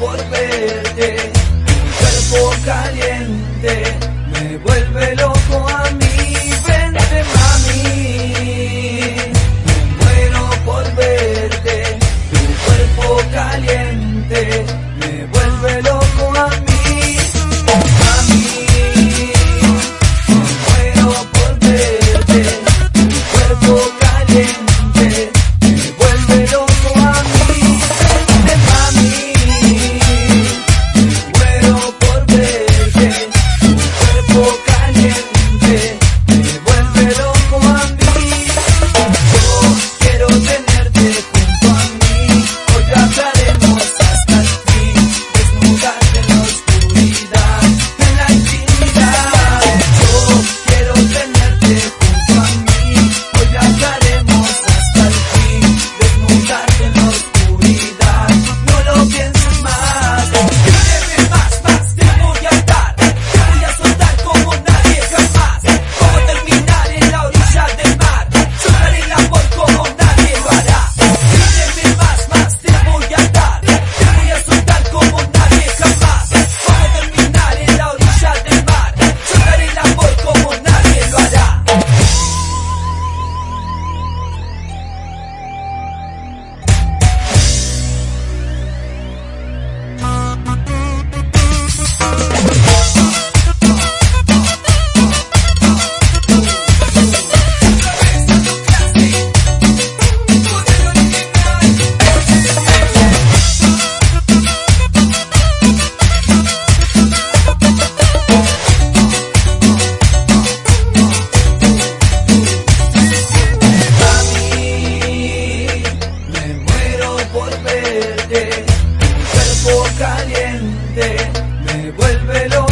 por verte, cuerpo caliente. por verte, mi cuerpo caliente me vuelve loco.